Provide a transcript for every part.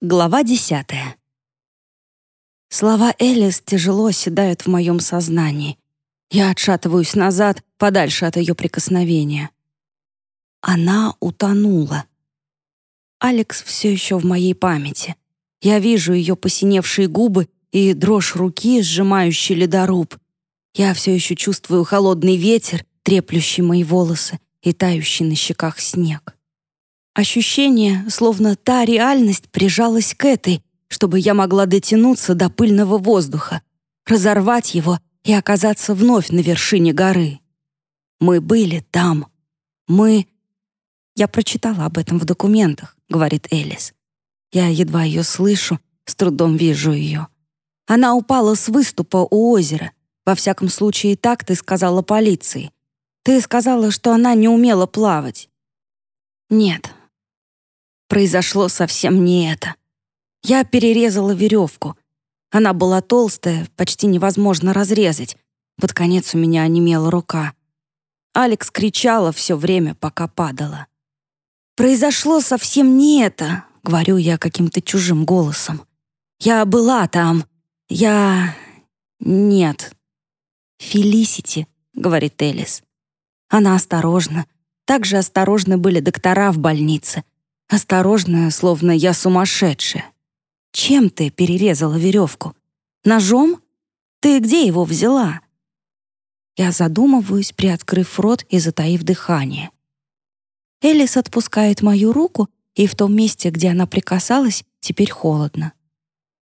Глава десятая. Слова Элис тяжело оседают в моем сознании. Я отшатываюсь назад, подальше от ее прикосновения. Она утонула. Алекс все еще в моей памяти. Я вижу ее посиневшие губы и дрожь руки, сжимающий ледоруб. Я все еще чувствую холодный ветер, треплющий мои волосы и тающий на щеках снег. Ощущение, словно та реальность прижалась к этой, чтобы я могла дотянуться до пыльного воздуха, разорвать его и оказаться вновь на вершине горы. Мы были там. Мы... Я прочитала об этом в документах, говорит Элис. Я едва ее слышу, с трудом вижу ее. Она упала с выступа у озера. Во всяком случае, так ты сказала полиции. Ты сказала, что она не умела плавать. Нет, Произошло совсем не это. Я перерезала веревку. Она была толстая, почти невозможно разрезать. Под конец у меня онемела рука. Алекс кричала все время, пока падала. «Произошло совсем не это», — говорю я каким-то чужим голосом. «Я была там. Я... нет». «Фелисити», — говорит Элис. Она осторожна. Так же осторожны были доктора в больнице — Осторожно, словно я сумасшедшая. Чем ты перерезала веревку? Ножом? Ты где его взяла? Я задумываюсь, приоткрыв рот и затаив дыхание. Элис отпускает мою руку, и в том месте, где она прикасалась, теперь холодно.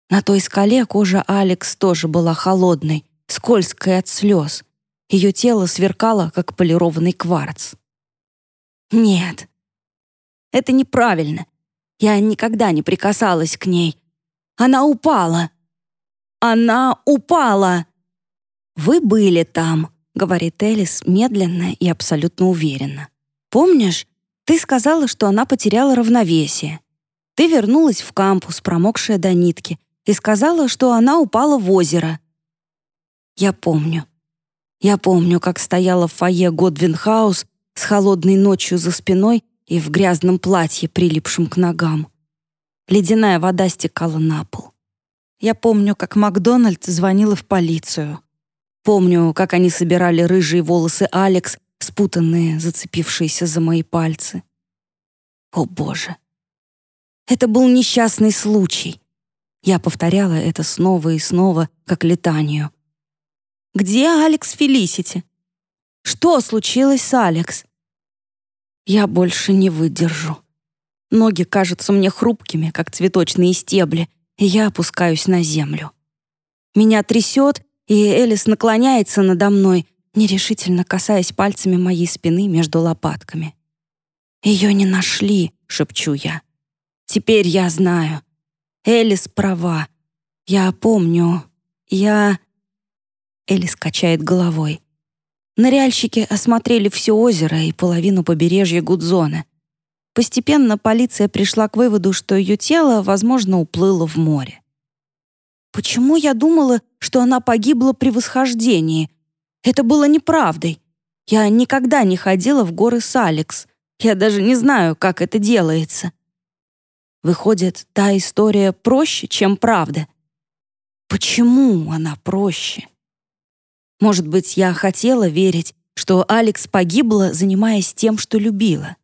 На той скале кожа Алекс тоже была холодной, скользкой от слез. Ее тело сверкало, как полированный кварц. «Нет, это неправильно. Я никогда не прикасалась к ней. Она упала. Она упала. Вы были там, говорит Элис медленно и абсолютно уверенно. Помнишь, ты сказала, что она потеряла равновесие. Ты вернулась в кампус, промокшая до нитки, и сказала, что она упала в озеро. Я помню. Я помню, как стояла в фойе Годвин-хаус с холодной ночью за спиной и в грязном платье, прилипшем к ногам. Ледяная вода стекала на пол. Я помню, как Макдональд звонила в полицию. Помню, как они собирали рыжие волосы Алекс, спутанные, зацепившиеся за мои пальцы. О, Боже! Это был несчастный случай. Я повторяла это снова и снова, как летанию. «Где Алекс Фелисити? Что случилось с Алекс?» Я больше не выдержу. Ноги кажутся мне хрупкими, как цветочные стебли, и я опускаюсь на землю. Меня трясет, и Элис наклоняется надо мной, нерешительно касаясь пальцами моей спины между лопатками. «Ее не нашли», — шепчу я. «Теперь я знаю. Элис права. Я помню. Я...» Элис качает головой. Ныряльщики осмотрели все озеро и половину побережья Гудзона. Постепенно полиция пришла к выводу, что ее тело, возможно, уплыло в море. Почему я думала, что она погибла при восхождении? Это было неправдой. Я никогда не ходила в горы с Алекс. Я даже не знаю, как это делается. Выходит, та история проще, чем правда. Почему она проще? Может быть, я хотела верить, что Алекс погибла, занимаясь тем, что любила.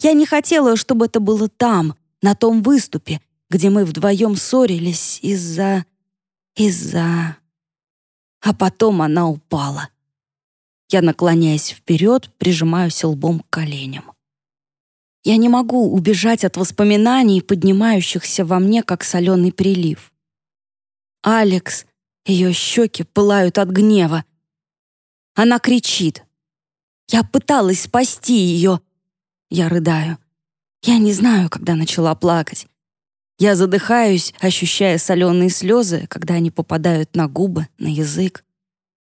Я не хотела, чтобы это было там, на том выступе, где мы вдвоем ссорились из-за... из-за... А потом она упала. Я наклоняясь вперед, прижимаюсь лбом к коленям. Я не могу убежать от воспоминаний, поднимающихся во мне, как соленый прилив. Алекс ее щеки пылают от гнева. Она кричит. Я пыталась спасти ее. Я рыдаю. Я не знаю, когда начала плакать. Я задыхаюсь, ощущая соленые слезы, когда они попадают на губы, на язык.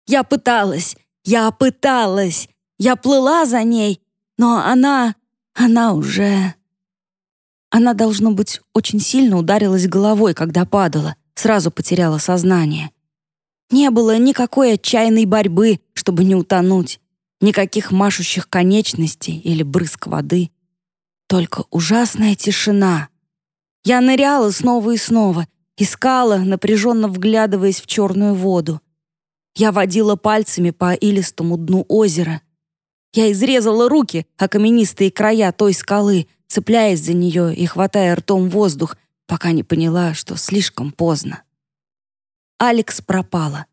Я пыталась, я пыталась, я плыла за ней, но она, она уже... Она, должно быть, очень сильно ударилась головой, когда падала, сразу потеряла сознание. Не было никакой отчаянной борьбы, чтобы не утонуть, никаких машущих конечностей или брызг воды. Только ужасная тишина. Я ныряла снова и снова, искала, напряженно вглядываясь в черную воду. Я водила пальцами по илистому дну озера. Я изрезала руки о каменистые края той скалы, цепляясь за нее и хватая ртом воздух, пока не поняла, что слишком поздно. Алекс пропала.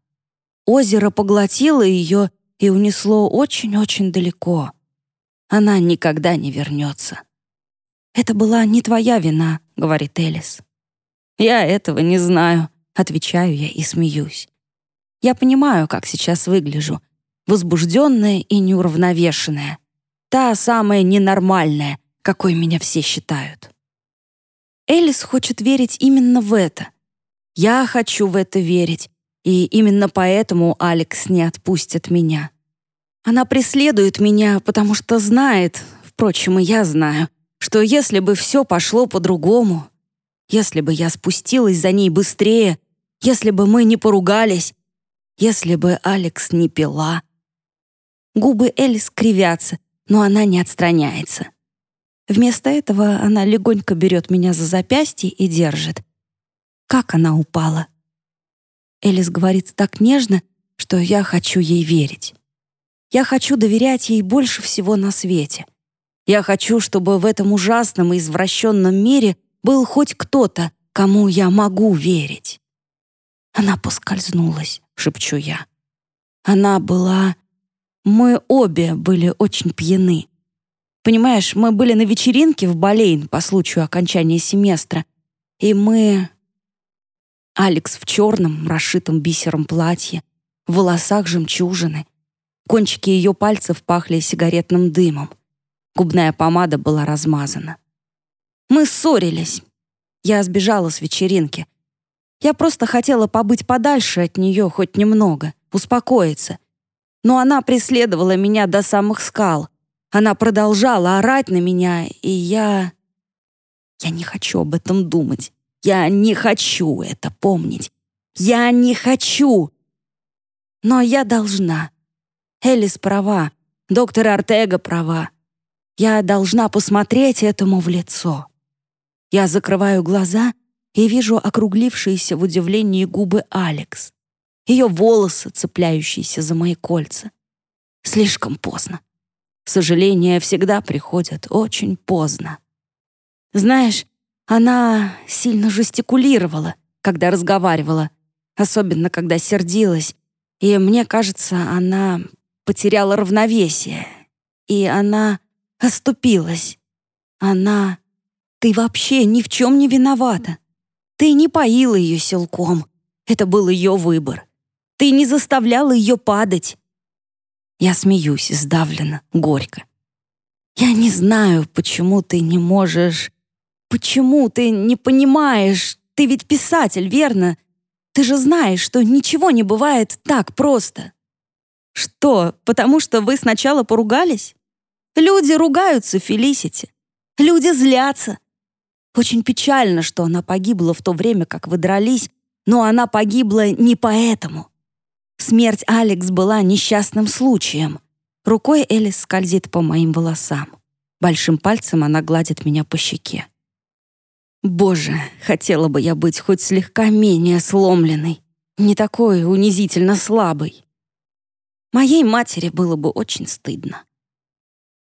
Озеро поглотило ее и унесло очень-очень далеко. Она никогда не вернется. «Это была не твоя вина», — говорит Элис. «Я этого не знаю», — отвечаю я и смеюсь. Я понимаю, как сейчас выгляжу. Возбужденная и неуравновешенная. Та самая ненормальная, какой меня все считают. Элис хочет верить именно в это. Я хочу в это верить, и именно поэтому Алекс не отпустит меня. Она преследует меня, потому что знает, впрочем, и я знаю, что если бы все пошло по-другому, если бы я спустилась за ней быстрее, если бы мы не поругались, если бы Алекс не пила. Губы Элис кривятся, но она не отстраняется. Вместо этого она легонько берет меня за запястье и держит. Как она упала? Элис говорит так нежно, что я хочу ей верить. Я хочу доверять ей больше всего на свете. Я хочу, чтобы в этом ужасном и извращенном мире был хоть кто-то, кому я могу верить. Она поскользнулась, шепчу я. Она была... Мы обе были очень пьяны. Понимаешь, мы были на вечеринке в Болейн по случаю окончания семестра, и мы Алекс в черном, расшитом бисером платье, в волосах жемчужины. Кончики ее пальцев пахли сигаретным дымом. Губная помада была размазана. Мы ссорились. Я сбежала с вечеринки. Я просто хотела побыть подальше от нее хоть немного, успокоиться. Но она преследовала меня до самых скал. Она продолжала орать на меня, и я... Я не хочу об этом думать. Я не хочу это помнить. Я не хочу. Но я должна. Элис права. Доктор Артега права. Я должна посмотреть этому в лицо. Я закрываю глаза и вижу округлившиеся в удивлении губы Алекс. Ее волосы, цепляющиеся за мои кольца. Слишком поздно. Сожаления всегда приходят очень поздно. Знаешь, она сильно жестикулировала, когда разговаривала, особенно когда сердилась, и мне кажется, она потеряла равновесие, и она оступилась. Она... Ты вообще ни в чем не виновата. Ты не поила ее силком. Это был ее выбор. Ты не заставляла ее падать. Я смеюсь, сдавленно, горько. Я не знаю, почему ты не можешь «Почему ты не понимаешь? Ты ведь писатель, верно? Ты же знаешь, что ничего не бывает так просто». «Что, потому что вы сначала поругались?» «Люди ругаются, Фелисити. Люди злятся. Очень печально, что она погибла в то время, как вы дрались, но она погибла не поэтому. Смерть Алекс была несчастным случаем. Рукой Элис скользит по моим волосам. Большим пальцем она гладит меня по щеке. Боже, хотела бы я быть хоть слегка менее сломленной, не такой унизительно слабой. Моей матери было бы очень стыдно.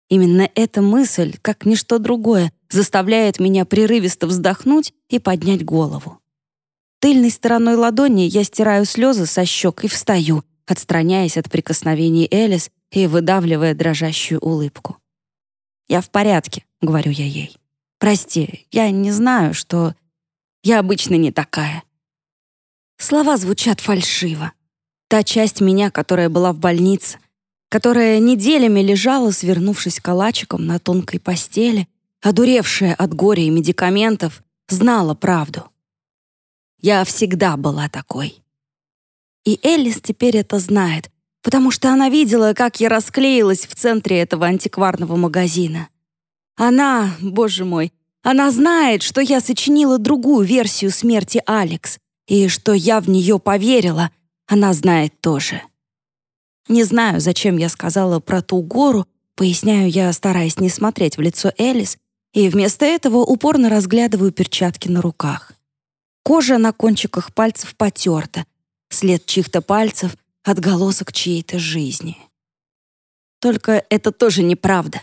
Именно эта мысль, как ничто другое, заставляет меня прерывисто вздохнуть и поднять голову. Тыльной стороной ладони я стираю слезы со щек и встаю, отстраняясь от прикосновений Элис и выдавливая дрожащую улыбку. «Я в порядке», — говорю я ей. Прости, я не знаю, что... Я обычно не такая. Слова звучат фальшиво. Та часть меня, которая была в больнице, которая неделями лежала, свернувшись калачиком на тонкой постели, одуревшая от горя и медикаментов, знала правду. Я всегда была такой. И Элис теперь это знает, потому что она видела, как я расклеилась в центре этого антикварного магазина. Она, боже мой, она знает, что я сочинила другую версию смерти Алекс, и что я в нее поверила, она знает тоже. Не знаю, зачем я сказала про ту гору, поясняю я, стараясь не смотреть в лицо Элис, и вместо этого упорно разглядываю перчатки на руках. Кожа на кончиках пальцев потерта, след чьих-то пальцев, отголосок чьей-то жизни. Только это тоже неправда.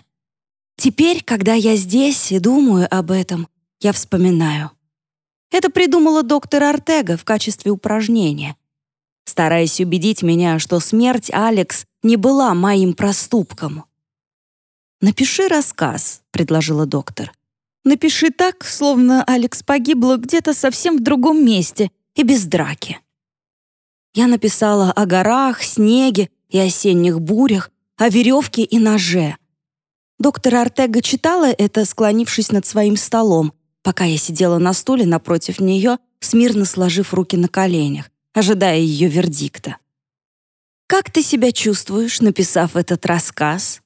Теперь, когда я здесь и думаю об этом, я вспоминаю. Это придумала доктор Артега в качестве упражнения, стараясь убедить меня, что смерть Алекс не была моим проступком. «Напиши рассказ», — предложила доктор. «Напиши так, словно Алекс погибла где-то совсем в другом месте и без драки». Я написала о горах, снеге и осенних бурях, о веревке и ноже. Доктор Артега читала это, склонившись над своим столом, пока я сидела на стуле напротив нее, смирно сложив руки на коленях, ожидая ее вердикта. «Как ты себя чувствуешь, написав этот рассказ?»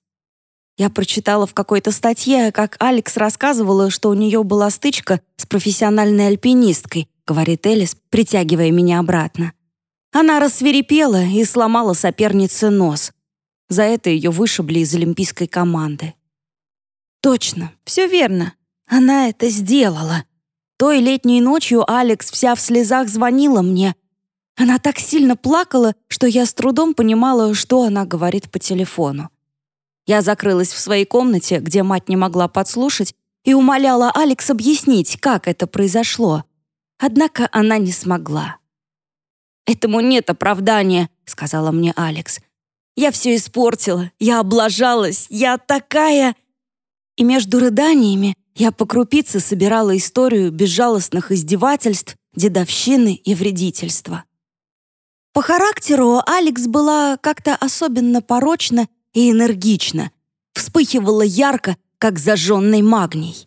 Я прочитала в какой-то статье, как Алекс рассказывала, что у нее была стычка с профессиональной альпинисткой, говорит Элис, притягивая меня обратно. Она рассверепела и сломала сопернице нос. За это ее вышибли из олимпийской команды. Точно, все верно. Она это сделала. Той летней ночью Алекс вся в слезах звонила мне. Она так сильно плакала, что я с трудом понимала, что она говорит по телефону. Я закрылась в своей комнате, где мать не могла подслушать, и умоляла Алекс объяснить, как это произошло. Однако она не смогла. «Этому нет оправдания», — сказала мне Алекс. «Я все испортила, я облажалась, я такая...» И между рыданиями я по крупице собирала историю безжалостных издевательств, дедовщины и вредительства. По характеру Алекс была как-то особенно порочна и энергична, вспыхивала ярко, как зажженный магний.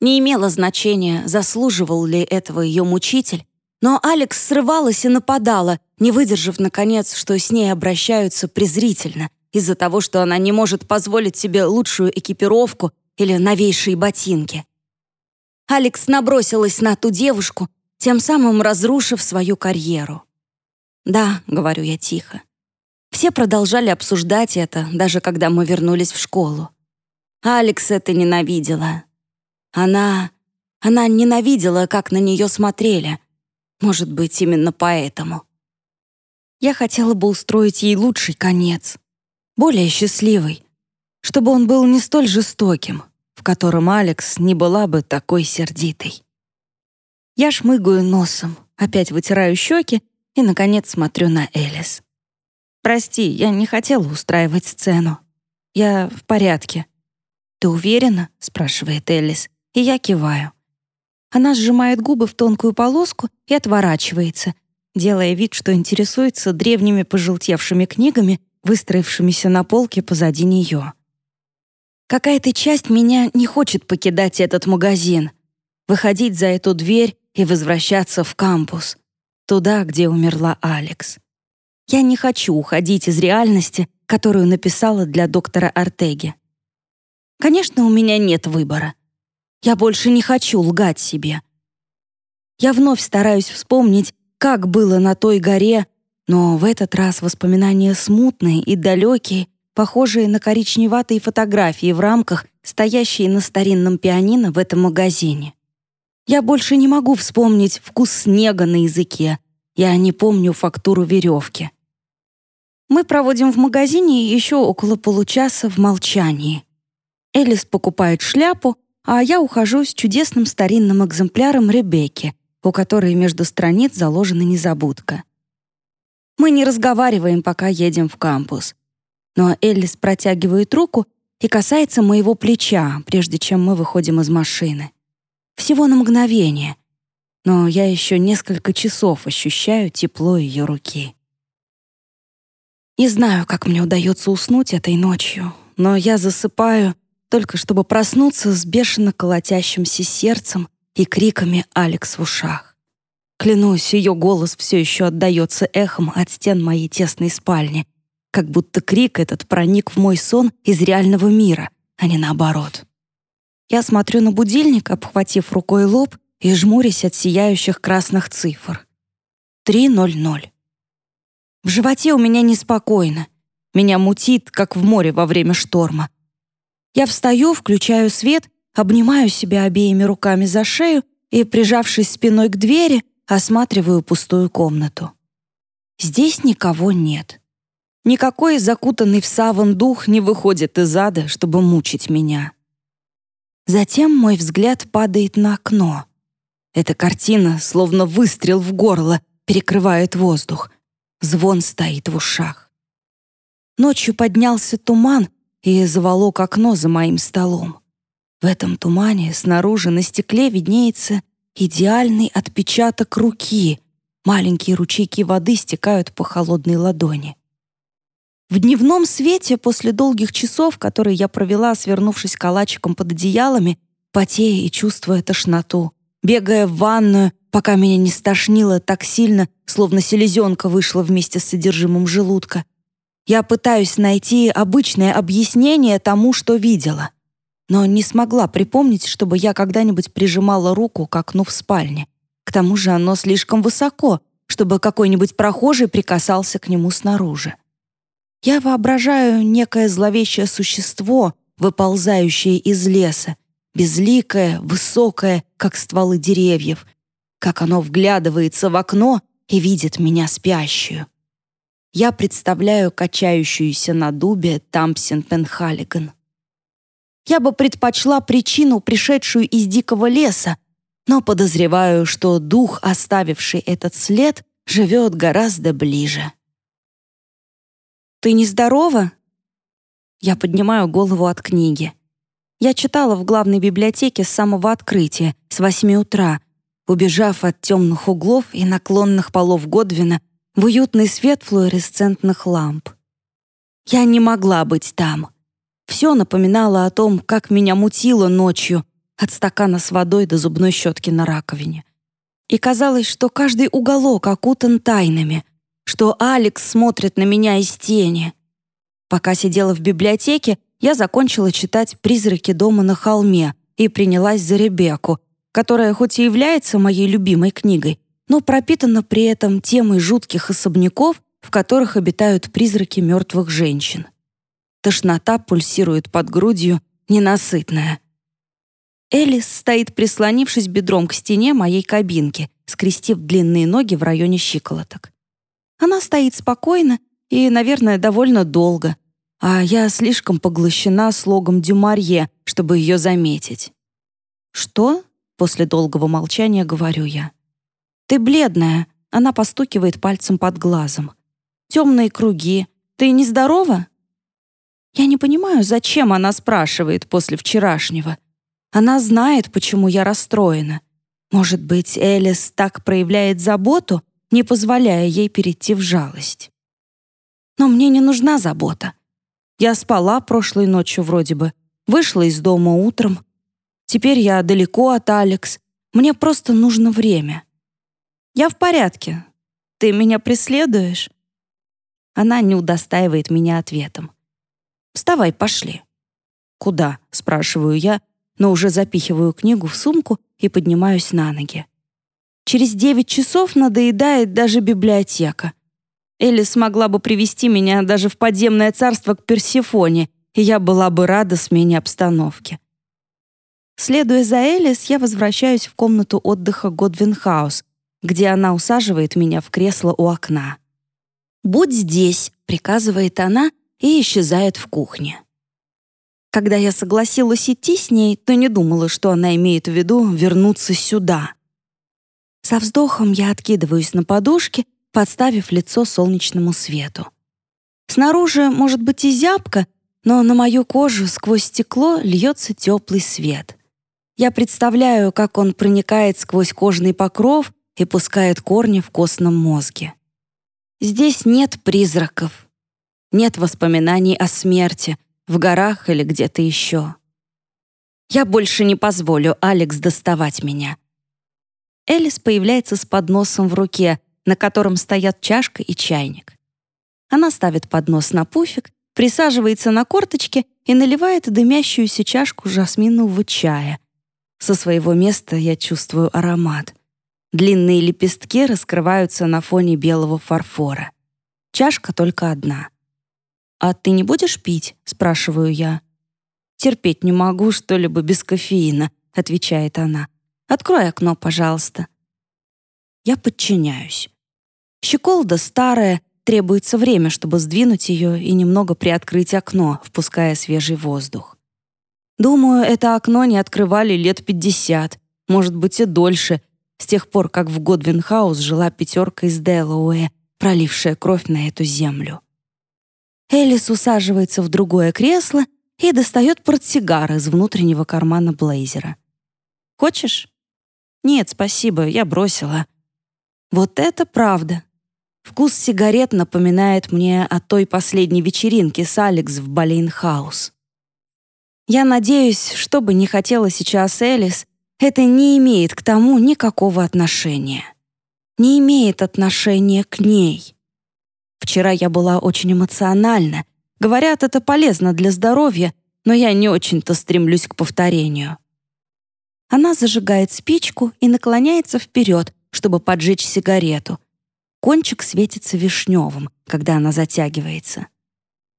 Не имело значения, заслуживал ли этого ее мучитель, но Алекс срывалась и нападала, не выдержав, наконец, что с ней обращаются презрительно из-за того, что она не может позволить себе лучшую экипировку или новейшие ботинки. Алекс набросилась на ту девушку, тем самым разрушив свою карьеру. «Да», — говорю я тихо. Все продолжали обсуждать это, даже когда мы вернулись в школу. Алекс это ненавидела. Она... Она ненавидела, как на нее смотрели. Может быть, именно поэтому. Я хотела бы устроить ей лучший конец. Более счастливый. Чтобы он был не столь жестоким, в котором Алекс не была бы такой сердитой. Я шмыгаю носом, опять вытираю щеки и, наконец, смотрю на Элис. «Прости, я не хотела устраивать сцену. Я в порядке». «Ты уверена?» — спрашивает Элис, и я киваю. Она сжимает губы в тонкую полоску и отворачивается, делая вид, что интересуется древними пожелтевшими книгами, выстроившимися на полке позади нее. Какая-то часть меня не хочет покидать этот магазин, выходить за эту дверь и возвращаться в кампус, туда, где умерла Алекс. Я не хочу уходить из реальности, которую написала для доктора Артеги. Конечно, у меня нет выбора. Я больше не хочу лгать себе. Я вновь стараюсь вспомнить, как было на той горе, но в этот раз воспоминания смутные и далекие, похожие на коричневатые фотографии в рамках, стоящие на старинном пианино в этом магазине. Я больше не могу вспомнить вкус снега на языке. Я не помню фактуру веревки. Мы проводим в магазине еще около получаса в молчании. Элис покупает шляпу, а я ухожу с чудесным старинным экземпляром Ребекки, у которой между страниц заложена незабудка. Мы не разговариваем, пока едем в кампус. Но Элис протягивает руку и касается моего плеча, прежде чем мы выходим из машины. Всего на мгновение. Но я еще несколько часов ощущаю тепло ее руки. Не знаю, как мне удается уснуть этой ночью, но я засыпаю, только чтобы проснуться с бешено колотящимся сердцем и криками Алекс в ушах. Клянусь, ее голос все еще отдается эхом от стен моей тесной спальни, как будто крик этот проник в мой сон из реального мира, а не наоборот. Я смотрю на будильник, обхватив рукой лоб и жмурясь от сияющих красных цифр. 3.00. В животе у меня неспокойно. Меня мутит, как в море во время шторма. Я встаю, включаю свет, обнимаю себя обеими руками за шею и, прижавшись спиной к двери, осматриваю пустую комнату. Здесь никого нет. Никакой закутанный в саван дух не выходит из ада, чтобы мучить меня. Затем мой взгляд падает на окно. Эта картина, словно выстрел в горло, перекрывает воздух. Звон стоит в ушах. Ночью поднялся туман и заволок окно за моим столом. В этом тумане снаружи на стекле виднеется идеальный отпечаток руки. Маленькие ручейки воды стекают по холодной ладони. В дневном свете после долгих часов, которые я провела, свернувшись калачиком под одеялами, потея и чувствуя тошноту, бегая в ванную, пока меня не стошнило так сильно, словно селезенка вышла вместе с содержимым желудка, я пытаюсь найти обычное объяснение тому, что видела — но не смогла припомнить, чтобы я когда-нибудь прижимала руку к окну в спальне. К тому же оно слишком высоко, чтобы какой-нибудь прохожий прикасался к нему снаружи. Я воображаю некое зловещее существо, выползающее из леса, безликое, высокое, как стволы деревьев, как оно вглядывается в окно и видит меня спящую. Я представляю качающуюся на дубе Тампсин Пенхалиган. Я бы предпочла причину, пришедшую из дикого леса, но подозреваю, что дух, оставивший этот след, живет гораздо ближе. «Ты нездорова?» Я поднимаю голову от книги. Я читала в главной библиотеке с самого открытия, с восьми утра, убежав от темных углов и наклонных полов Годвина в уютный свет флуоресцентных ламп. Я не могла быть там — все напоминало о том, как меня мутило ночью от стакана с водой до зубной щетки на раковине. И казалось, что каждый уголок окутан тайнами, что Алекс смотрит на меня из тени. Пока сидела в библиотеке, я закончила читать «Призраки дома на холме» и принялась за Ребекку, которая хоть и является моей любимой книгой, но пропитана при этом темой жутких особняков, в которых обитают призраки мертвых женщин. Тошнота пульсирует под грудью, ненасытная. Элис стоит, прислонившись бедром к стене моей кабинки, скрестив длинные ноги в районе щиколоток. Она стоит спокойно и, наверное, довольно долго, а я слишком поглощена слогом Дюмарье, чтобы ее заметить. «Что?» — после долгого молчания говорю я. «Ты бледная», — она постукивает пальцем под глазом. «Темные круги. Ты нездорова?» Я не понимаю, зачем она спрашивает после вчерашнего. Она знает, почему я расстроена. Может быть, Элис так проявляет заботу, не позволяя ей перейти в жалость. Но мне не нужна забота. Я спала прошлой ночью вроде бы, вышла из дома утром. Теперь я далеко от Алекс. Мне просто нужно время. Я в порядке. Ты меня преследуешь? Она не удостаивает меня ответом. Вставай, пошли». «Куда?» — спрашиваю я, но уже запихиваю книгу в сумку и поднимаюсь на ноги. Через девять часов надоедает даже библиотека. Элли смогла бы привести меня даже в подземное царство к Персифоне, и я была бы рада смене обстановки. Следуя за Элис, я возвращаюсь в комнату отдыха Годвинхаус, где она усаживает меня в кресло у окна. «Будь здесь», — приказывает она, и исчезает в кухне. Когда я согласилась идти с ней, то не думала, что она имеет в виду вернуться сюда. Со вздохом я откидываюсь на подушке, подставив лицо солнечному свету. Снаружи может быть и зябко, но на мою кожу сквозь стекло льется теплый свет. Я представляю, как он проникает сквозь кожный покров и пускает корни в костном мозге. Здесь нет призраков, нет воспоминаний о смерти в горах или где-то еще. Я больше не позволю Алекс доставать меня. Элис появляется с подносом в руке, на котором стоят чашка и чайник. Она ставит поднос на пуфик, присаживается на корточки и наливает дымящуюся чашку жасминового чая. Со своего места я чувствую аромат. Длинные лепестки раскрываются на фоне белого фарфора. Чашка только одна — «А ты не будешь пить?» — спрашиваю я. «Терпеть не могу что-либо без кофеина», — отвечает она. «Открой окно, пожалуйста». Я подчиняюсь. Щеколда старая, требуется время, чтобы сдвинуть ее и немного приоткрыть окно, впуская свежий воздух. Думаю, это окно не открывали лет пятьдесят, может быть и дольше, с тех пор, как в Годвинхаус жила пятерка из Делауэя, пролившая кровь на эту землю. Элис усаживается в другое кресло и достает портсигар из внутреннего кармана блейзера. «Хочешь?» «Нет, спасибо, я бросила». Вот это правда. Вкус сигарет напоминает мне о той последней вечеринке с Алекс в Болейнхаус. Я надеюсь, что бы ни хотела сейчас Элис, это не имеет к тому никакого отношения. Не имеет отношения к ней. Вчера я была очень эмоциональна. Говорят, это полезно для здоровья, но я не очень-то стремлюсь к повторению. Она зажигает спичку и наклоняется вперед, чтобы поджечь сигарету. Кончик светится вишневым, когда она затягивается.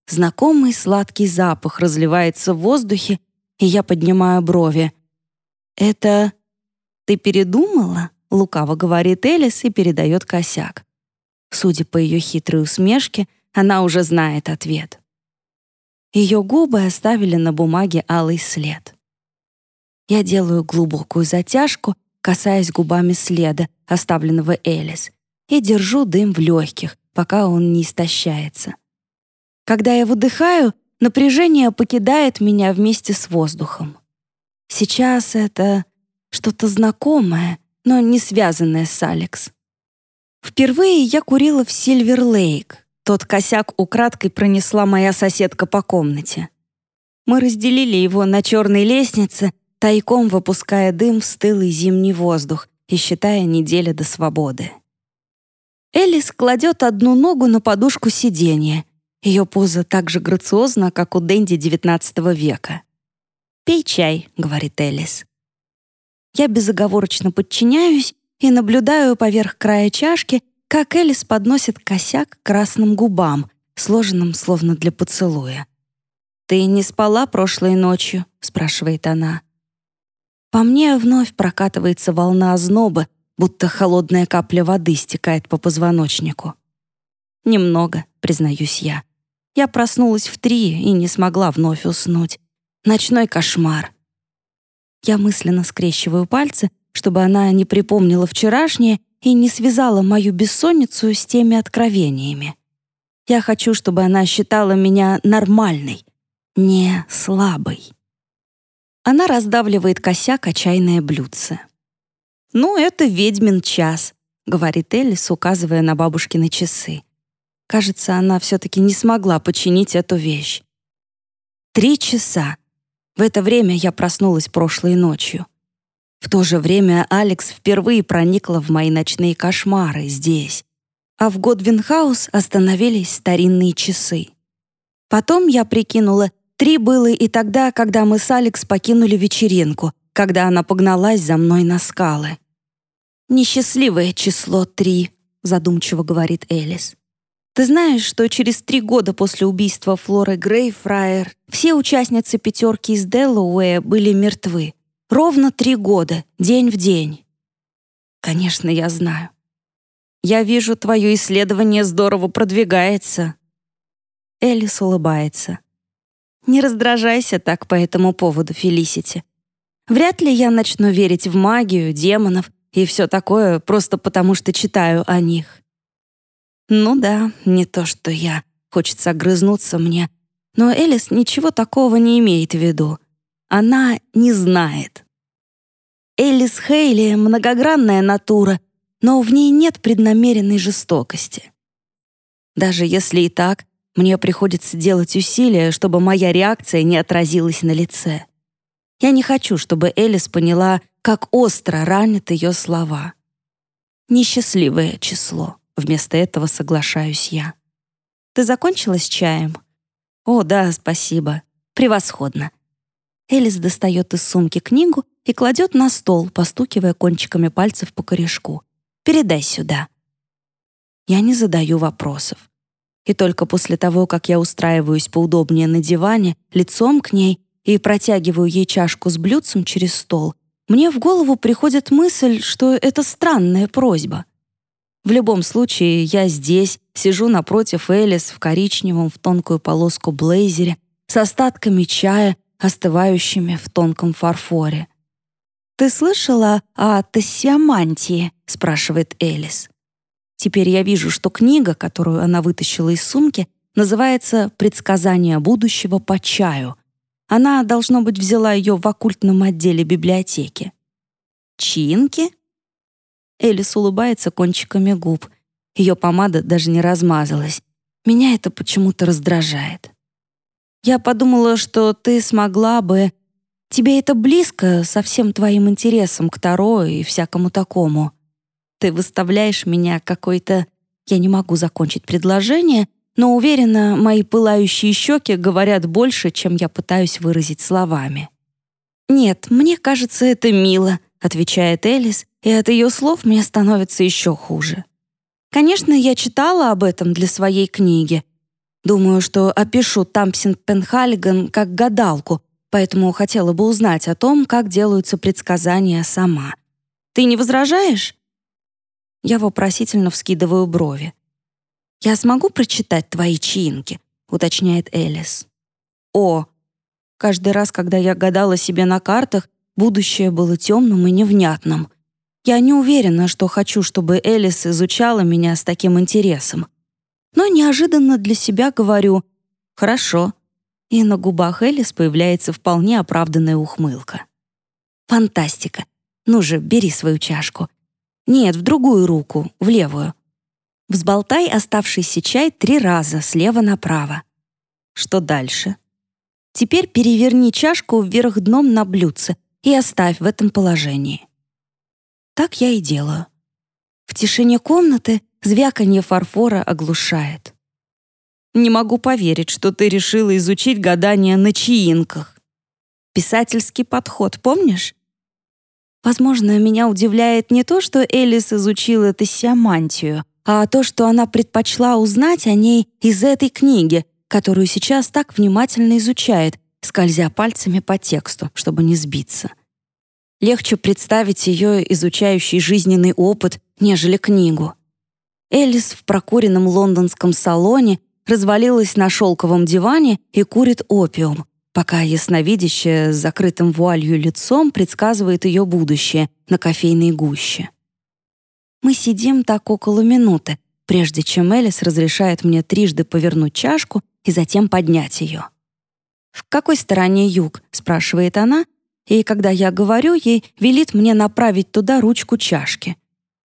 Знакомый сладкий запах разливается в воздухе, и я поднимаю брови. «Это... ты передумала?» — лукаво говорит Элис и передает косяк. Судя по ее хитрой усмешке, она уже знает ответ. Ее губы оставили на бумаге алый след. Я делаю глубокую затяжку, касаясь губами следа, оставленного Элис, и держу дым в легких, пока он не истощается. Когда я выдыхаю, напряжение покидает меня вместе с воздухом. Сейчас это что-то знакомое, но не связанное с Алекс. Впервые я курила в Сильвер-Лейк. Тот косяк украдкой пронесла моя соседка по комнате. Мы разделили его на черной лестнице, тайком выпуская дым в стылый зимний воздух и считая недели до свободы. Элис кладет одну ногу на подушку сиденья. Ее поза так же грациозна, как у Дэнди XIX века. «Пей чай», — говорит Элис. Я безоговорочно подчиняюсь и наблюдаю поверх края чашки, как Элис подносит косяк к красным губам, сложенным словно для поцелуя. «Ты не спала прошлой ночью?» — спрашивает она. По мне вновь прокатывается волна озноба, будто холодная капля воды стекает по позвоночнику. «Немного», — признаюсь я. Я проснулась в три и не смогла вновь уснуть. Ночной кошмар. Я мысленно скрещиваю пальцы, чтобы она не припомнила вчерашнее и не связала мою бессонницу с теми откровениями. Я хочу, чтобы она считала меня нормальной, не слабой. Она раздавливает косяк о чайное блюдце. «Ну, это ведьмин час», — говорит Элис, указывая на бабушкины часы. Кажется, она все-таки не смогла починить эту вещь. Три часа. В это время я проснулась прошлой ночью. В то же время Алекс впервые проникла в мои ночные кошмары здесь. А в Годвинхаус остановились старинные часы. Потом я прикинула, три было и тогда, когда мы с Алекс покинули вечеринку, когда она погналась за мной на скалы. «Несчастливое число три», — задумчиво говорит Элис. «Ты знаешь, что через три года после убийства Флоры Грейфрайер все участницы пятерки из Делауэя были мертвы?» Ровно три года, день в день. Конечно, я знаю. Я вижу, твое исследование здорово продвигается. Элис улыбается. Не раздражайся так по этому поводу, Фелисити. Вряд ли я начну верить в магию, демонов и все такое просто потому, что читаю о них. Ну да, не то что я. Хочется огрызнуться мне. Но Элис ничего такого не имеет в виду. Она не знает. Элис Хейли — многогранная натура, но в ней нет преднамеренной жестокости. Даже если и так, мне приходится делать усилия, чтобы моя реакция не отразилась на лице. Я не хочу, чтобы Элис поняла, как остро ранят ее слова. Несчастливое число. Вместо этого соглашаюсь я. Ты закончила с чаем? О, да, спасибо. Превосходно. Элис достает из сумки книгу и кладет на стол, постукивая кончиками пальцев по корешку. «Передай сюда». Я не задаю вопросов. И только после того, как я устраиваюсь поудобнее на диване, лицом к ней, и протягиваю ей чашку с блюдцем через стол, мне в голову приходит мысль, что это странная просьба. В любом случае, я здесь, сижу напротив Элис в коричневом в тонкую полоску блейзере с остатками чая, остывающими в тонком фарфоре. «Ты слышала о Тессиамантии?» — спрашивает Элис. Теперь я вижу, что книга, которую она вытащила из сумки, называется «Предсказание будущего по чаю», она, должно быть, взяла ее в оккультном отделе библиотеки. «Чинки?» Элис улыбается кончиками губ. Ее помада даже не размазалась. Меня это почему-то раздражает. Я подумала, что ты смогла бы... Тебе это близко со всем твоим интересом к Таро и всякому такому. Ты выставляешь меня какой-то... Я не могу закончить предложение, но уверена, мои пылающие щеки говорят больше, чем я пытаюсь выразить словами. «Нет, мне кажется, это мило», — отвечает Элис, и от ее слов мне становится еще хуже. Конечно, я читала об этом для своей книги. Думаю, что опишу Тампсин Пенхалиган как гадалку, поэтому хотела бы узнать о том, как делаются предсказания сама. Ты не возражаешь? Я вопросительно вскидываю брови. «Я смогу прочитать твои чаинки?» — уточняет Элис. «О!» Каждый раз, когда я гадала себе на картах, будущее было темным и невнятным. Я не уверена, что хочу, чтобы Элис изучала меня с таким интересом. Но неожиданно для себя говорю «хорошо». И на губах Элис появляется вполне оправданная ухмылка. «Фантастика! Ну же, бери свою чашку. Нет, в другую руку, в левую. Взболтай оставшийся чай три раза слева направо. Что дальше? Теперь переверни чашку вверх дном на блюдце и оставь в этом положении. Так я и делаю. В тишине комнаты звяканье фарфора оглушает. Не могу поверить, что ты решила изучить гадания на чаинках. Писательский подход, помнишь? Возможно, меня удивляет не то, что Элис изучила тессиамантию, а то, что она предпочла узнать о ней из этой книги, которую сейчас так внимательно изучает, скользя пальцами по тексту, чтобы не сбиться. Легче представить ее изучающий жизненный опыт, нежели книгу. Элис в прокуренном лондонском салоне развалилась на шелковом диване и курит опиум, пока ясновидящая с закрытым вуалью лицом предсказывает ее будущее на кофейной гуще. Мы сидим так около минуты, прежде чем Элис разрешает мне трижды повернуть чашку и затем поднять ее. «В какой стороне юг?» — спрашивает она, и когда я говорю ей, велит мне направить туда ручку чашки.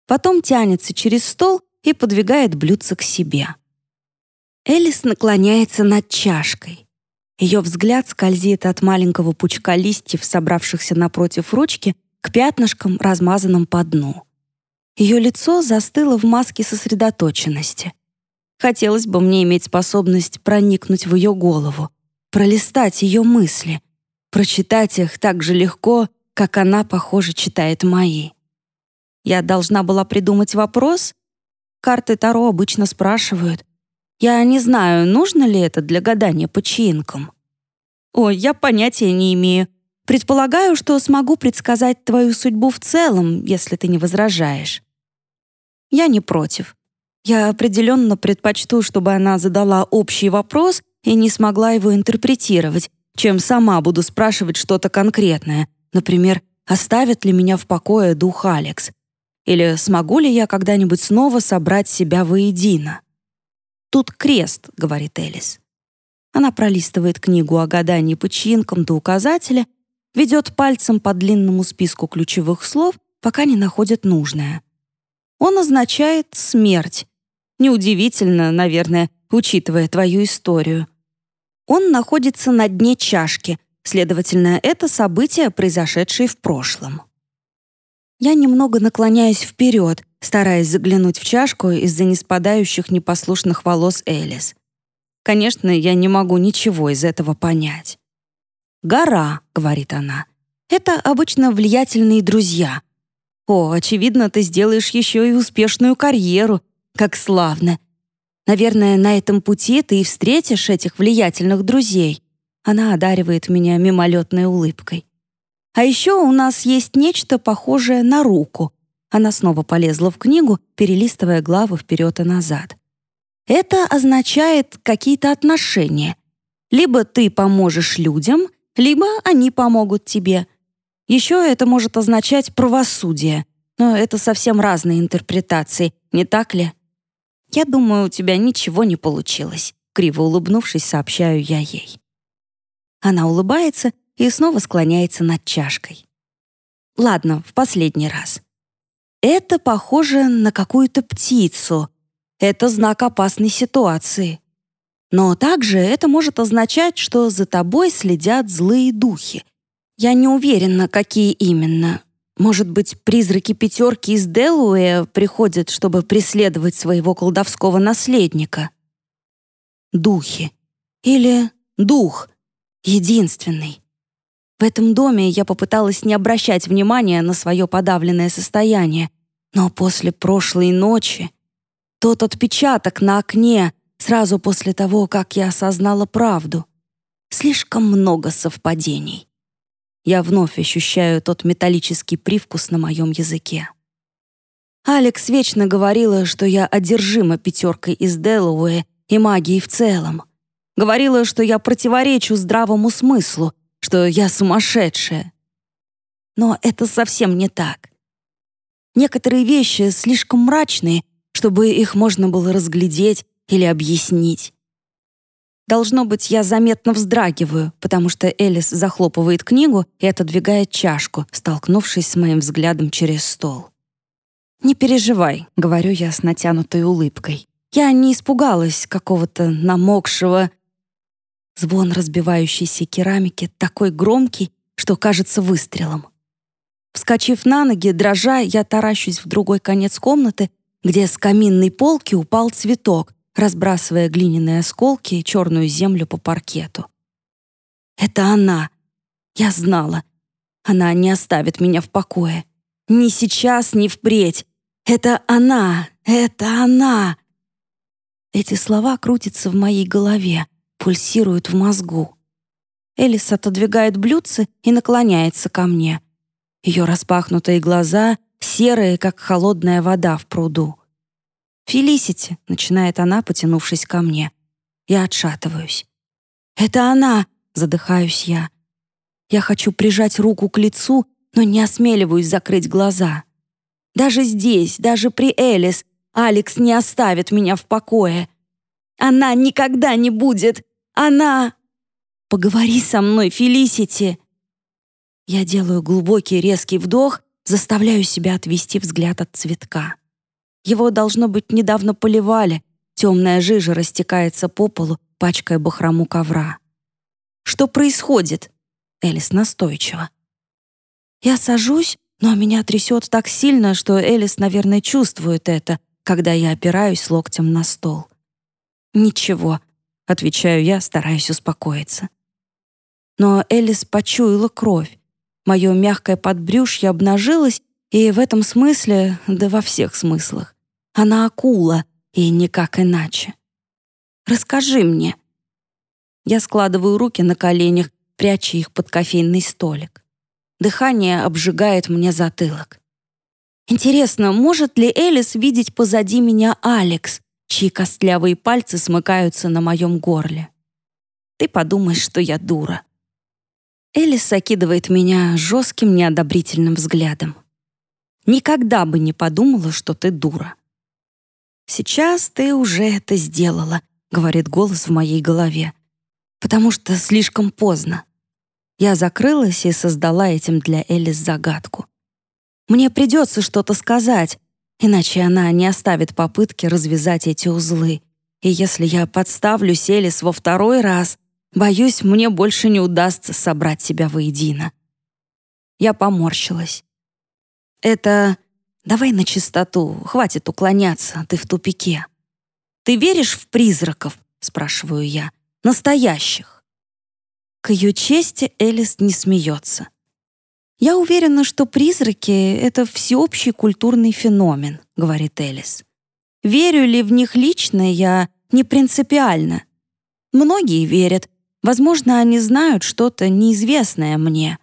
Потом тянется через стол и подвигает блюдце к себе. Элис наклоняется над чашкой. Ее взгляд скользит от маленького пучка листьев, собравшихся напротив ручки, к пятнышкам, размазанным по дну. Ее лицо застыло в маске сосредоточенности. Хотелось бы мне иметь способность проникнуть в ее голову, пролистать ее мысли, прочитать их так же легко, как она, похоже, читает мои. Я должна была придумать вопрос. Карты Таро обычно спрашивают. Я не знаю, нужно ли это для гадания по чаинкам. Ой, я понятия не имею. Предполагаю, что смогу предсказать твою судьбу в целом, если ты не возражаешь. Я не против. Я определенно предпочту, чтобы она задала общий вопрос и не смогла его интерпретировать, чем сама буду спрашивать что-то конкретное. Например, оставит ли меня в покое дух Алекс? Или смогу ли я когда-нибудь снова собрать себя воедино? «Тут крест», — говорит Элис. Она пролистывает книгу о гадании по чьинкам до указателя, ведет пальцем по длинному списку ключевых слов, пока не находит нужное — он означает смерть. Неудивительно, наверное, учитывая твою историю. Он находится на дне чашки, следовательно, это событие, произошедшее в прошлом. Я немного наклоняюсь вперед, стараясь заглянуть в чашку из-за неспадающих непослушных волос Элис. Конечно, я не могу ничего из этого понять. «Гора», — говорит она, — «это обычно влиятельные друзья, о, очевидно, ты сделаешь еще и успешную карьеру. Как славно. Наверное, на этом пути ты и встретишь этих влиятельных друзей. Она одаривает меня мимолетной улыбкой. А еще у нас есть нечто похожее на руку. Она снова полезла в книгу, перелистывая главы вперед и назад. Это означает какие-то отношения. Либо ты поможешь людям, либо они помогут тебе. Еще это может означать правосудие, но это совсем разные интерпретации, не так ли? Я думаю, у тебя ничего не получилось. Криво улыбнувшись, сообщаю я ей. Она улыбается и снова склоняется над чашкой. Ладно, в последний раз. Это похоже на какую-то птицу. Это знак опасной ситуации. Но также это может означать, что за тобой следят злые духи. Я не уверена, какие именно. Может быть, призраки пятерки из Делуэя приходят, чтобы преследовать своего колдовского наследника. Духи. Или дух. Единственный. В этом доме я попыталась не обращать внимания на свое подавленное состояние, но после прошлой ночи тот отпечаток на окне сразу после того, как я осознала правду. Слишком много совпадений. Я вновь ощущаю тот металлический привкус на моем языке. Алекс вечно говорила, что я одержима пятеркой из Делуэя и магией в целом. Говорила, что я противоречу здравому смыслу, что я сумасшедшая. Но это совсем не так. Некоторые вещи слишком мрачные, чтобы их можно было разглядеть или объяснить. Должно быть, я заметно вздрагиваю, потому что Элис захлопывает книгу и отодвигает чашку, столкнувшись с моим взглядом через стол. «Не переживай», — говорю я с натянутой улыбкой. «Я не испугалась какого-то намокшего...» Звон разбивающейся керамики такой громкий, что кажется выстрелом. Вскочив на ноги, дрожа, я таращусь в другой конец комнаты, где с каминной полки упал цветок, разбрасывая глиняные осколки и черную землю по паркету. «Это она! Я знала! Она не оставит меня в покое! Ни сейчас, ни впредь! Это она! Это она!» Эти слова крутятся в моей голове, пульсируют в мозгу. Элис отодвигает блюдце и наклоняется ко мне. Ее распахнутые глаза серые, как холодная вода в пруду. «Фелисити», — начинает она, потянувшись ко мне. Я отшатываюсь. «Это она!» — задыхаюсь я. Я хочу прижать руку к лицу, но не осмеливаюсь закрыть глаза. Даже здесь, даже при Элис, Алекс не оставит меня в покое. Она никогда не будет. Она... Поговори со мной, Фелисити. Я делаю глубокий резкий вдох, заставляю себя отвести взгляд от цветка. Его, должно быть, недавно поливали. Темная жижа растекается по полу, пачкая бахрому ковра. «Что происходит?» Элис настойчиво. Я сажусь, но меня трясет так сильно, что Элис, наверное, чувствует это, когда я опираюсь локтем на стол. «Ничего», — отвечаю я, стараясь успокоиться. Но Элис почуяла кровь. Мое мягкое подбрюшье обнажилось, и в этом смысле, да во всех смыслах. Она акула, и никак иначе. Расскажи мне. Я складываю руки на коленях, пряча их под кофейный столик. Дыхание обжигает мне затылок. Интересно, может ли Элис видеть позади меня Алекс, чьи костлявые пальцы смыкаются на моем горле? Ты подумаешь, что я дура. Элис окидывает меня жестким неодобрительным взглядом. Никогда бы не подумала, что ты дура. «Сейчас ты уже это сделала», — говорит голос в моей голове. «Потому что слишком поздно». Я закрылась и создала этим для Элис загадку. Мне придется что-то сказать, иначе она не оставит попытки развязать эти узлы. И если я подставлю Элис во второй раз, боюсь, мне больше не удастся собрать себя воедино. Я поморщилась. Это Давай на чистоту, хватит уклоняться, ты в тупике. Ты веришь в призраков? спрашиваю я. Настоящих. К ее чести Элис не смеется. «Я уверена, что призраки — это всеобщий культурный феномен», — говорит Элис. «Верю ли в них лично я не принципиально. Многие верят, Возможно, они знают что-то неизвестное мне.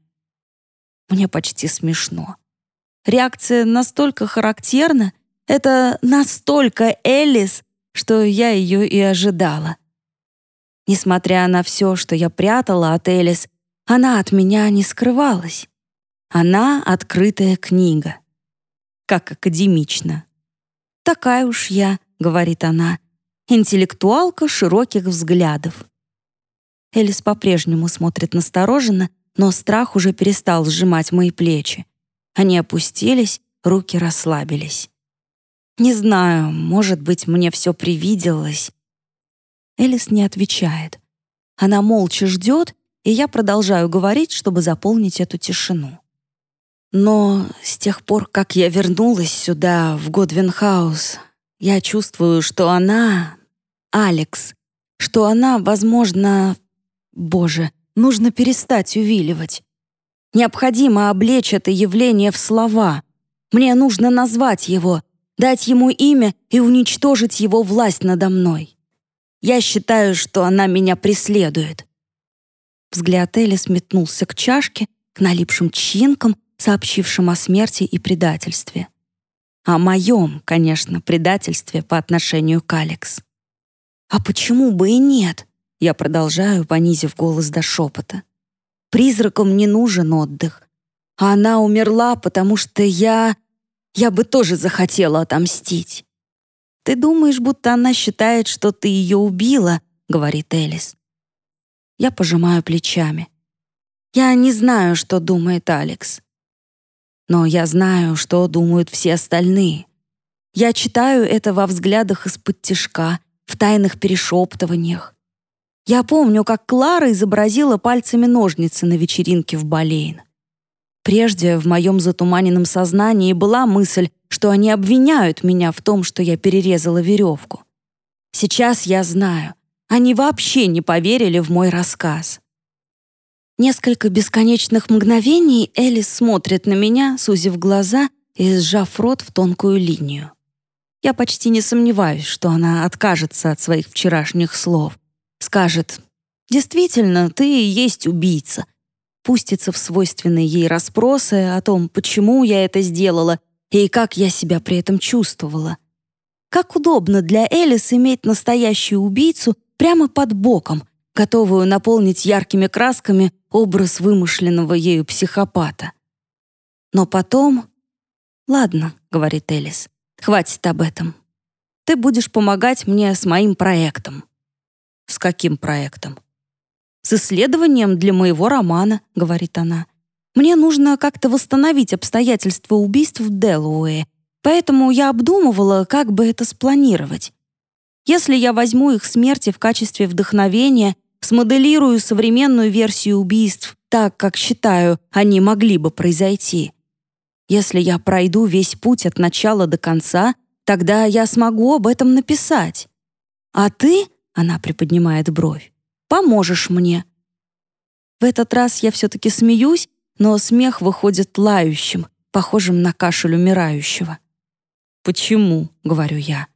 Мне почти смешно. Реакция настолько характерна, это настолько Элис, что я ее и ожидала. Несмотря на все, что я прятала от Элис, она от меня не скрывалась. Она — открытая книга. Как академично. «Такая уж я», — говорит она, — «интеллектуалка широких взглядов». Элис по-прежнему смотрит настороженно, но страх уже перестал сжимать мои плечи. Они опустились, руки расслабились. Не знаю, может быть, мне все привиделось. Элис не отвечает. Она молча ждет, и я продолжаю говорить, чтобы заполнить эту тишину. Но с тех пор, как я вернулась сюда, в Годвинхаус, я чувствую, что она, Алекс, что она, возможно... Боже, нужно перестать увиливать. Необходимо облечь это явление в слова. Мне нужно назвать его, дать ему имя и уничтожить его власть надо мной. Я считаю, что она меня преследует. Взгляд Элис метнулся к чашке, к налипшим чинкам, сообщившим о смерти и предательстве. О моем, конечно, предательстве по отношению к Алекс. «А почему бы и нет?» Я продолжаю, понизив голос до шепота. «Призракам не нужен отдых. А она умерла, потому что я... Я бы тоже захотела отомстить». «Ты думаешь, будто она считает, что ты ее убила?» — говорит Элис. Я пожимаю плечами. Я не знаю, что думает Алекс. Но я знаю, что думают все остальные. Я читаю это во взглядах из-под тишка, в тайных перешептываниях. Я помню, как Клара изобразила пальцами ножницы на вечеринке в Балейн. Прежде в моем затуманенном сознании была мысль, что они обвиняют меня в том, что я перерезала веревку. Сейчас я знаю, они вообще не поверили в мой рассказ. Несколько бесконечных мгновений Элис смотрит на меня, сузив глаза и сжав рот в тонкую линию. Я почти не сомневаюсь, что она откажется от своих вчерашних слов. Скажет, «Действительно, ты и есть убийца». Пустится в свойственные ей расспросы о том, почему я это сделала и как я себя при этом чувствовала. Как удобно для Элис иметь настоящую убийцу прямо под боком, готовую наполнить яркими красками образ вымышленного ею психопата. Но потом... «Ладно», — говорит Элис, — «хватит об этом. Ты будешь помогать мне с моим проектом». «С каким проектом?» «С исследованием для моего романа», — говорит она. «Мне нужно как-то восстановить обстоятельства убийств в Делуэе, поэтому я обдумывала, как бы это спланировать. Если я возьму их смерти в качестве вдохновения, смоделирую современную версию убийств так, как считаю, они могли бы произойти. Если я пройду весь путь от начала до конца, тогда я смогу об этом написать. А ты, она приподнимает бровь, поможешь мне. В этот раз я все-таки смеюсь, но смех выходит лающим, похожим на кашель умирающего. «Почему?» — говорю я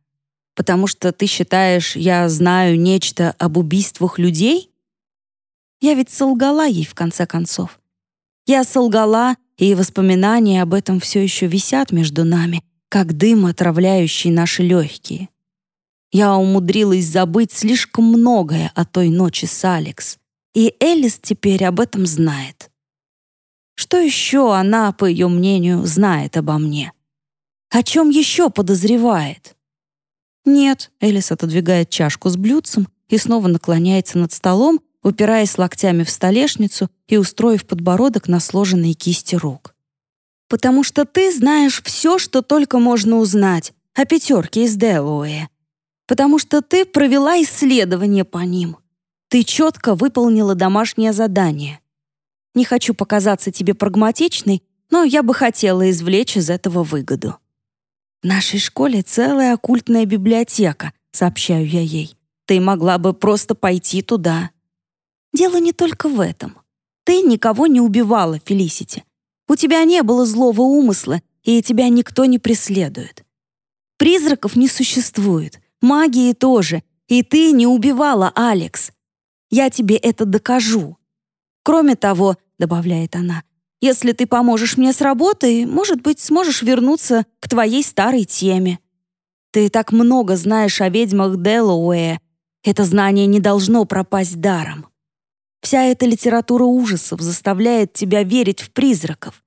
потому что ты считаешь, я знаю нечто об убийствах людей? Я ведь солгала ей, в конце концов. Я солгала, и воспоминания об этом все еще висят между нами, как дым, отравляющий наши легкие. Я умудрилась забыть слишком многое о той ночи с Алекс, и Элис теперь об этом знает. Что еще она, по ее мнению, знает обо мне? О чем еще подозревает? «Нет», — Элис отодвигает чашку с блюдцем и снова наклоняется над столом, упираясь локтями в столешницу и устроив подбородок на сложенные кисти рук. «Потому что ты знаешь все, что только можно узнать о пятерке из Делуэя. Потому что ты провела исследование по ним. Ты четко выполнила домашнее задание. Не хочу показаться тебе прагматичной, но я бы хотела извлечь из этого выгоду». «В нашей школе целая оккультная библиотека», — сообщаю я ей. «Ты могла бы просто пойти туда». «Дело не только в этом. Ты никого не убивала, Фелисити. У тебя не было злого умысла, и тебя никто не преследует. Призраков не существует, магии тоже, и ты не убивала Алекс. я тебе это докажу. Кроме того, добавляет она, если ты поможешь мне с работой, может быть, сможешь вернуться к твоей старой теме. Ты так много знаешь о ведьмах Делауэя. Это знание не должно пропасть даром. Вся эта литература ужасов заставляет тебя верить в призраков.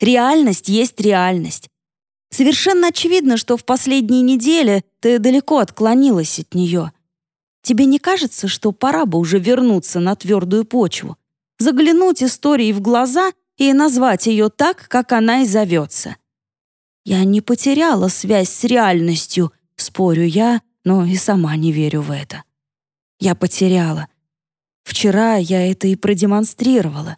Реальность есть реальность. Совершенно очевидно, что в последние недели ты далеко отклонилась от нее. Тебе не кажется, что пора бы уже вернуться на твердую почву, заглянуть истории в глаза и назвать ее так, как она и зовется? Я не потеряла связь с реальностью, спорю я, но и сама не верю в это. Я потеряла. Вчера я это и продемонстрировала.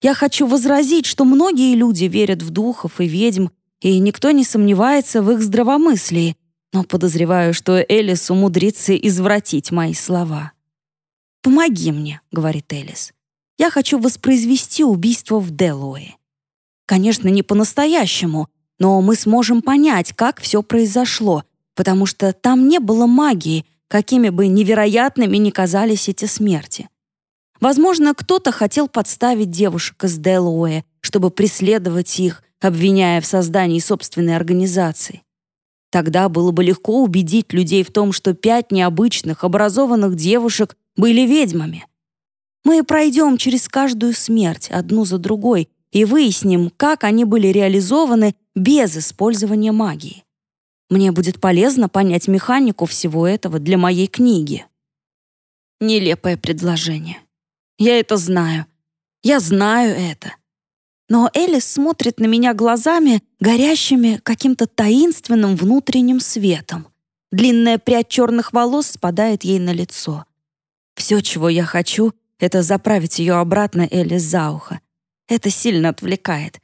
Я хочу возразить, что многие люди верят в духов и ведьм, и никто не сомневается в их здравомыслии, но подозреваю, что Элис умудрится извратить мои слова. «Помоги мне», — говорит Элис. «Я хочу воспроизвести убийство в Делуэ. Конечно, не по-настоящему, но мы сможем понять, как все произошло, потому что там не было магии, какими бы невероятными ни казались эти смерти. Возможно, кто-то хотел подставить девушек из Делуэ, чтобы преследовать их, обвиняя в создании собственной организации. Тогда было бы легко убедить людей в том, что пять необычных, образованных девушек были ведьмами. Мы пройдем через каждую смерть, одну за другой, и выясним, как они были реализованы без использования магии. Мне будет полезно понять механику всего этого для моей книги. Нелепое предложение. Я это знаю. Я знаю это. Но Элис смотрит на меня глазами, горящими каким-то таинственным внутренним светом. Длинная прядь черных волос спадает ей на лицо. Все, чего я хочу, это заправить ее обратно Элис за ухо. Это сильно отвлекает.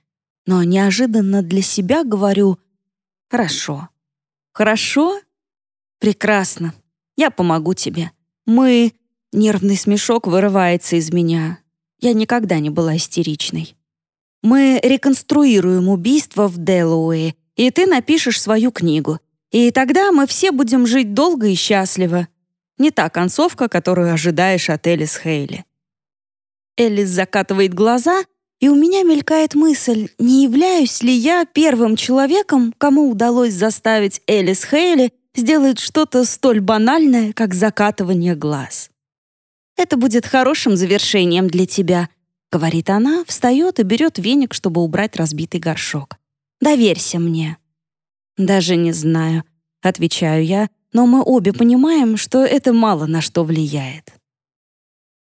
Но неожиданно для себя говорю «Хорошо». «Хорошо? Прекрасно. Я помогу тебе. Мы...» Нервный смешок вырывается из меня. Я никогда не была истеричной. Мы реконструируем убийство в Делуэе, и ты напишешь свою книгу. И тогда мы все будем жить долго и счастливо. Не та концовка, которую ожидаешь от Элис Хейли. Элис закатывает глаза, и у меня мелькает мысль, не являюсь ли я первым человеком, кому удалось заставить Элис Хейли сделать что-то столь банальное, как закатывание глаз. Это будет хорошим завершением для тебя, говорит она, встает и берет веник, чтобы убрать разбитый горшок. «Доверься мне». «Даже не знаю», — отвечаю я, но мы обе понимаем, что это мало на что влияет.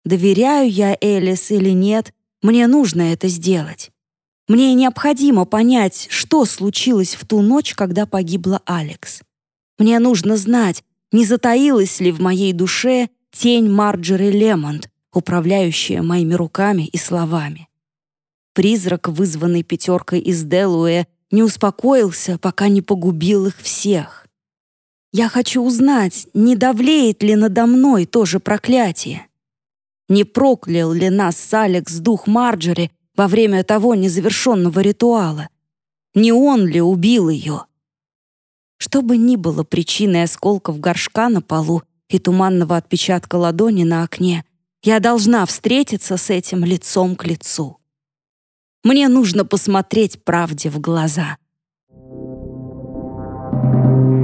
Доверяю я Элис или нет, мне нужно это сделать. Мне необходимо понять, что случилось в ту ночь, когда погибла Алекс. Мне нужно знать, не затаилась ли в моей душе тень Марджери Лемонт, управляющая моими руками и словами. Призрак, вызванный пятеркой из Делуэ, не успокоился, пока не погубил их всех. Я хочу узнать, не давлеет ли надо мной тоже проклятие. Не проклял ли нас с Алекс дух Марджери во время того незавершенного ритуала? Не он ли убил ее? Что бы ни было причиной осколков горшка на полу и туманного отпечатка ладони на окне, я должна встретиться с этим лицом к лицу. Мне нужно посмотреть правде в глаза. Thank you.